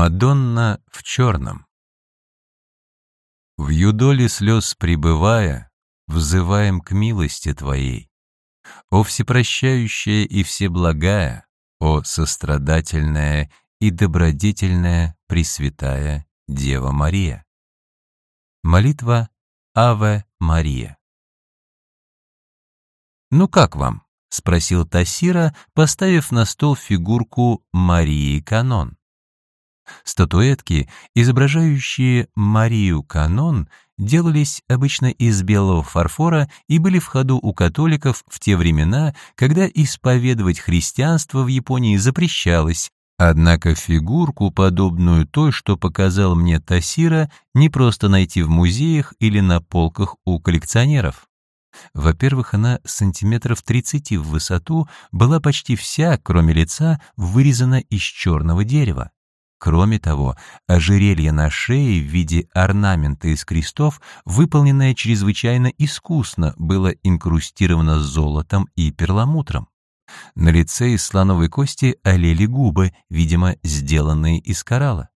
Мадонна в черном. В юдоле слез пребывая, взываем к милости Твоей. О всепрощающая и всеблагая, о сострадательная и добродетельная Пресвятая Дева Мария. Молитва Аве Мария. «Ну как вам?» — спросил Тассира, поставив на стол фигурку Марии Канон. Статуэтки, изображающие Марию Канон, делались обычно из белого фарфора и были в ходу у католиков в те времена, когда исповедовать христианство в Японии запрещалось, Однако фигурку, подобную той, что показал мне Тасира, не просто найти в музеях или на полках у коллекционеров. Во-первых, она сантиметров 30 в высоту, была почти вся, кроме лица, вырезана из черного дерева. Кроме того, ожерелье на шее в виде орнамента из крестов, выполненное чрезвычайно искусно, было инкрустировано золотом и перламутром. На лице из слоновой кости олели губы, видимо, сделанные из коралла.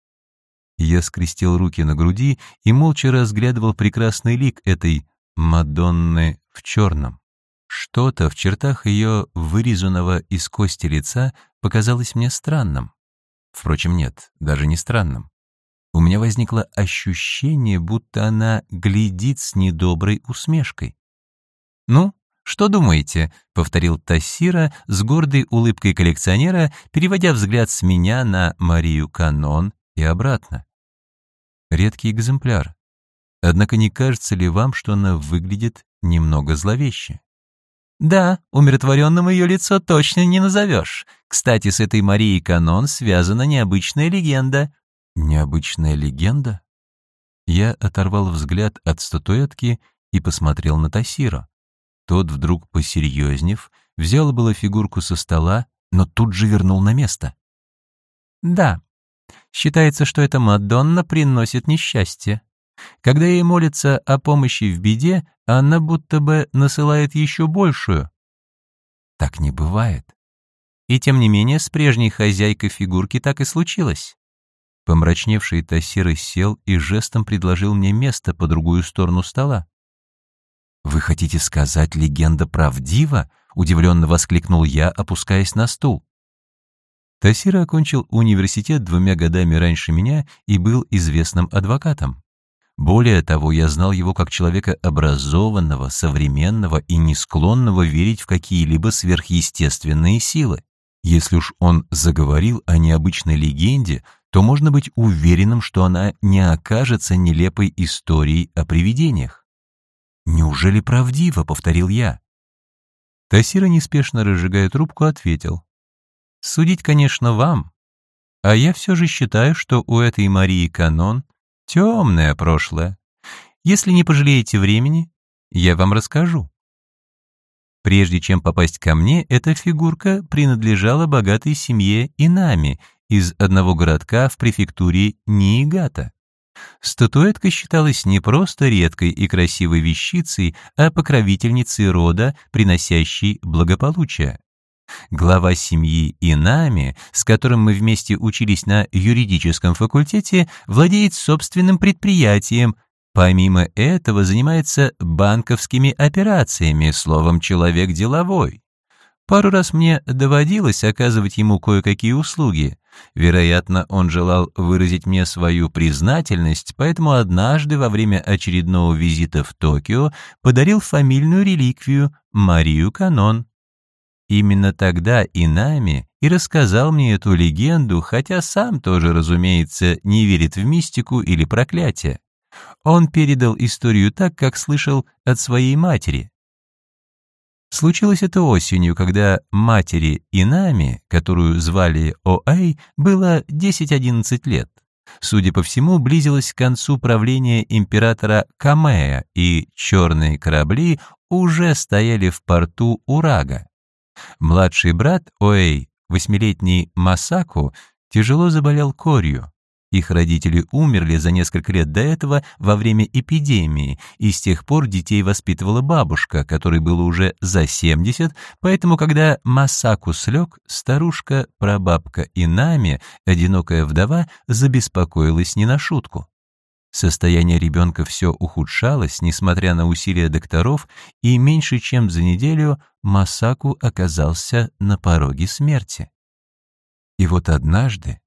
Я скрестил руки на груди и молча разглядывал прекрасный лик этой Мадонны в черном. Что-то в чертах ее вырезанного из кости лица показалось мне странным. Впрочем, нет, даже не странным. У меня возникло ощущение, будто она глядит с недоброй усмешкой. «Ну, что думаете?» — повторил Тассира с гордой улыбкой коллекционера, переводя взгляд с меня на Марию Канон и обратно. Редкий экземпляр. Однако не кажется ли вам, что она выглядит немного зловеще? Да, умиротворенным ее лицо точно не назовешь. Кстати, с этой Марией Канон связана необычная легенда. Необычная легенда? Я оторвал взгляд от статуэтки и посмотрел на Тасиро. Тот, вдруг посерьезнев, взял было фигурку со стола, но тут же вернул на место. «Да, считается, что эта Мадонна приносит несчастье. Когда ей молится о помощи в беде, она будто бы насылает еще большую. Так не бывает. И тем не менее с прежней хозяйкой фигурки так и случилось. Помрачневший Тассир сел и жестом предложил мне место по другую сторону стола. «Вы хотите сказать, легенда правдива?» — удивленно воскликнул я, опускаясь на стул. Тассира окончил университет двумя годами раньше меня и был известным адвокатом. Более того, я знал его как человека образованного, современного и не склонного верить в какие-либо сверхъестественные силы. Если уж он заговорил о необычной легенде, то можно быть уверенным, что она не окажется нелепой историей о привидениях. «Неужели правдиво?» — повторил я. Тассира, неспешно разжигая трубку, ответил. «Судить, конечно, вам. А я все же считаю, что у этой Марии Канон темное прошлое. Если не пожалеете времени, я вам расскажу». Прежде чем попасть ко мне, эта фигурка принадлежала богатой семье Инами из одного городка в префектуре Ниигата. Статуэтка считалась не просто редкой и красивой вещицей, а покровительницей рода, приносящей благополучие. Глава семьи Инами, с которым мы вместе учились на юридическом факультете, владеет собственным предприятием, помимо этого занимается банковскими операциями, словом, человек деловой. Пару раз мне доводилось оказывать ему кое-какие услуги. Вероятно, он желал выразить мне свою признательность, поэтому однажды во время очередного визита в Токио подарил фамильную реликвию Марию Канон. Именно тогда Инами и рассказал мне эту легенду, хотя сам тоже, разумеется, не верит в мистику или проклятие. Он передал историю так, как слышал от своей матери. Случилось это осенью, когда матери Инами, которую звали Оэй, было 10-11 лет. Судя по всему, близилось к концу правления императора Камея, и черные корабли уже стояли в порту Урага. Младший брат Оэй, восьмилетний Масаку, тяжело заболел корью. Их родители умерли за несколько лет до этого во время эпидемии, и с тех пор детей воспитывала бабушка, которой было уже за 70, поэтому когда Масаку слег, старушка, прабабка Инами, одинокая вдова, забеспокоилась не на шутку. Состояние ребенка все ухудшалось, несмотря на усилия докторов, и меньше чем за неделю Масаку оказался на пороге смерти. И вот однажды,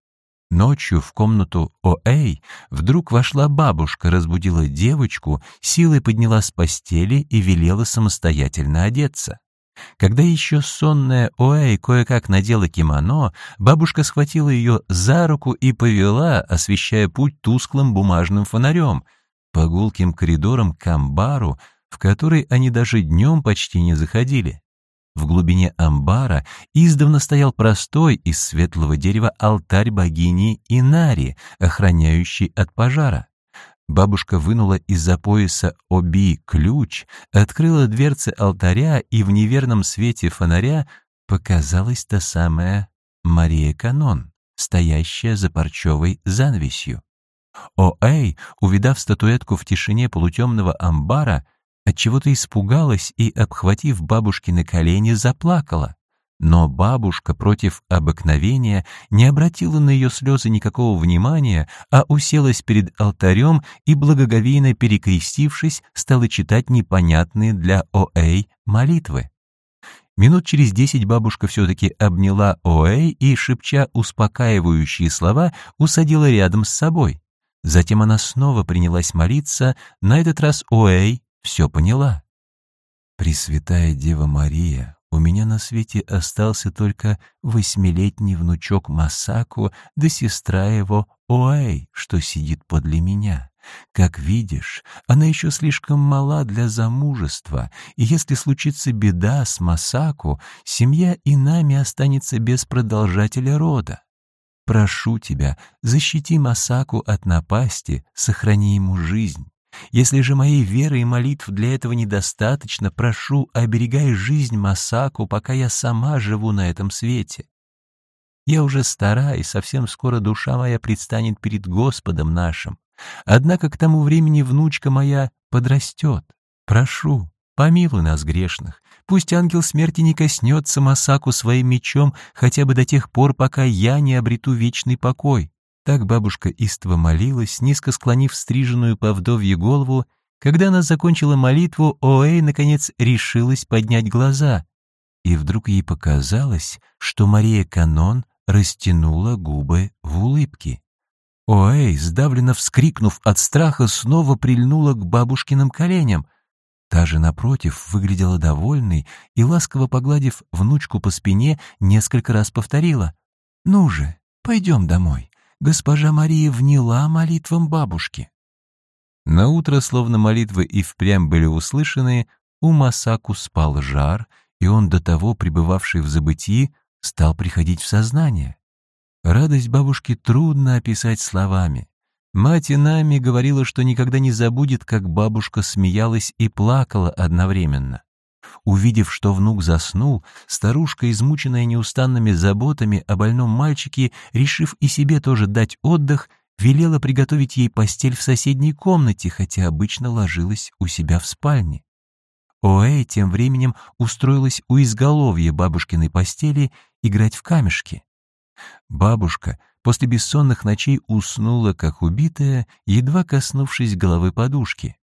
Ночью в комнату О'Эй вдруг вошла бабушка, разбудила девочку, силой подняла с постели и велела самостоятельно одеться. Когда еще сонная Оэй кое-как надела кимоно, бабушка схватила ее за руку и повела, освещая путь тусклым бумажным фонарем, по гулким коридорам к амбару, в который они даже днем почти не заходили. В глубине амбара издавна стоял простой из светлого дерева алтарь богини Инари, охраняющий от пожара. Бабушка вынула из-за пояса оби ключ, открыла дверцы алтаря, и в неверном свете фонаря показалась та самая Мария Канон, стоящая за парчевой занавесью. О'Эй, увидав статуэтку в тишине полутемного амбара, Отчего-то испугалась и, обхватив бабушкины колени, заплакала. Но бабушка против обыкновения не обратила на ее слезы никакого внимания, а уселась перед алтарем и, благоговейно перекрестившись, стала читать непонятные для О'Эй молитвы. Минут через десять бабушка все-таки обняла О'Эй и, шепча успокаивающие слова, усадила рядом с собой. Затем она снова принялась молиться, на этот раз О'Эй все поняла. Пресвятая Дева Мария, меня на свете остался только восьмилетний внучок Масаку да сестра его Оэй, что сидит подле меня. Как видишь, она еще слишком мала для замужества, и если случится беда с Масаку, семья и нами останется без продолжателя рода. Прошу тебя, защити Масаку от напасти, сохрани ему жизнь. Если же моей веры и молитв для этого недостаточно, прошу, оберегай жизнь Масаку, пока я сама живу на этом свете. Я уже стара, и совсем скоро душа моя предстанет перед Господом нашим. Однако к тому времени внучка моя подрастет. Прошу, помилуй нас, грешных. Пусть ангел смерти не коснется Масаку своим мечом хотя бы до тех пор, пока я не обрету вечный покой. Так бабушка истово молилась, низко склонив стриженную по вдовье голову. Когда она закончила молитву, Оэй, наконец, решилась поднять глаза. И вдруг ей показалось, что Мария Канон растянула губы в улыбке. Оэй, сдавленно вскрикнув от страха, снова прильнула к бабушкиным коленям. Та же, напротив, выглядела довольной и, ласково погладив внучку по спине, несколько раз повторила. «Ну же, пойдем домой госпожа Мария вняла молитвам бабушки. На утро, словно молитвы и впрямь были услышаны, у Масаку спал жар, и он, до того пребывавший в забытии, стал приходить в сознание. Радость бабушки трудно описать словами. Мать Инами говорила, что никогда не забудет, как бабушка смеялась и плакала одновременно. Увидев, что внук заснул, старушка, измученная неустанными заботами о больном мальчике, решив и себе тоже дать отдых, велела приготовить ей постель в соседней комнате, хотя обычно ложилась у себя в спальне. Оэй тем временем устроилась у изголовья бабушкиной постели играть в камешки. Бабушка после бессонных ночей уснула, как убитая, едва коснувшись головы подушки.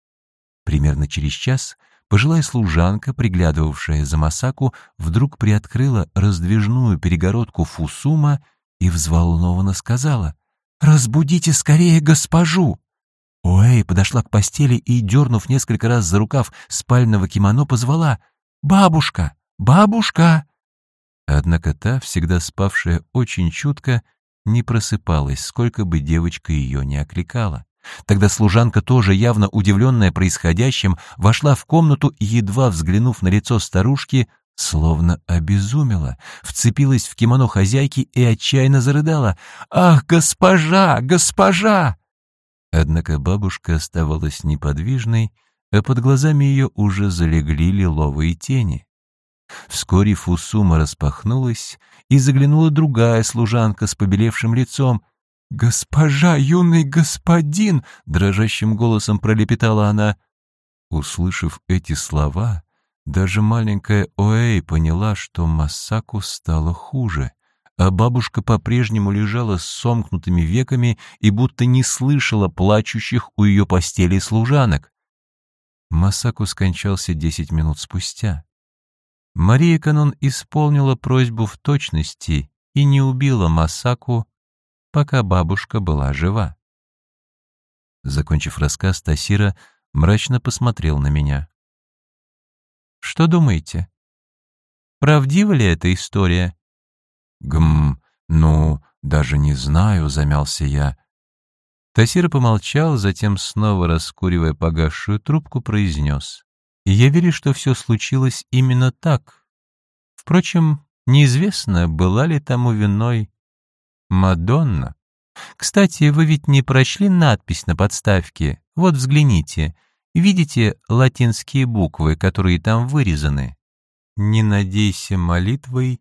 Примерно через час — Пожилая служанка, приглядывавшая за Масаку, вдруг приоткрыла раздвижную перегородку Фусума и взволнованно сказала «Разбудите скорее госпожу!» Уэй подошла к постели и, дернув несколько раз за рукав спального кимоно, позвала «Бабушка! Бабушка!» Однако та, всегда спавшая очень чутко, не просыпалась, сколько бы девочка ее не окликала. Тогда служанка, тоже явно удивленная происходящим, вошла в комнату и, едва взглянув на лицо старушки, словно обезумела, вцепилась в кимоно хозяйки и отчаянно зарыдала. «Ах, госпожа, госпожа!» Однако бабушка оставалась неподвижной, а под глазами ее уже залегли лиловые тени. Вскоре Фусума распахнулась, и заглянула другая служанка с побелевшим лицом. «Госпожа, юный господин!» — дрожащим голосом пролепетала она. Услышав эти слова, даже маленькая Оэй поняла, что Масаку стало хуже, а бабушка по-прежнему лежала с сомкнутыми веками и будто не слышала плачущих у ее постели служанок. Масаку скончался десять минут спустя. Мария Канон исполнила просьбу в точности и не убила Масаку, пока бабушка была жива. Закончив рассказ, Тасира мрачно посмотрел на меня. «Что думаете? Правдива ли эта история?» «Гм, ну, даже не знаю», — замялся я. Тасира помолчал, затем, снова раскуривая погасшую трубку, произнес. «Я верю, что все случилось именно так. Впрочем, неизвестно, была ли тому виной Мадонна. Кстати, вы ведь не прочли надпись на подставке? Вот взгляните. Видите латинские буквы, которые там вырезаны? Не надейся молитвой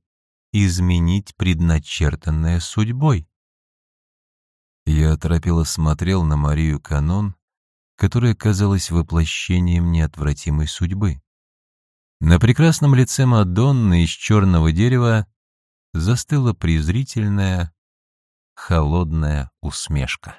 изменить предначертанное судьбой. Я оторопело смотрел на Марию Канон, которая казалась воплощением неотвратимой судьбы. На прекрасном лице Мадонны из черного дерева застыла презрительная, холодная усмешка.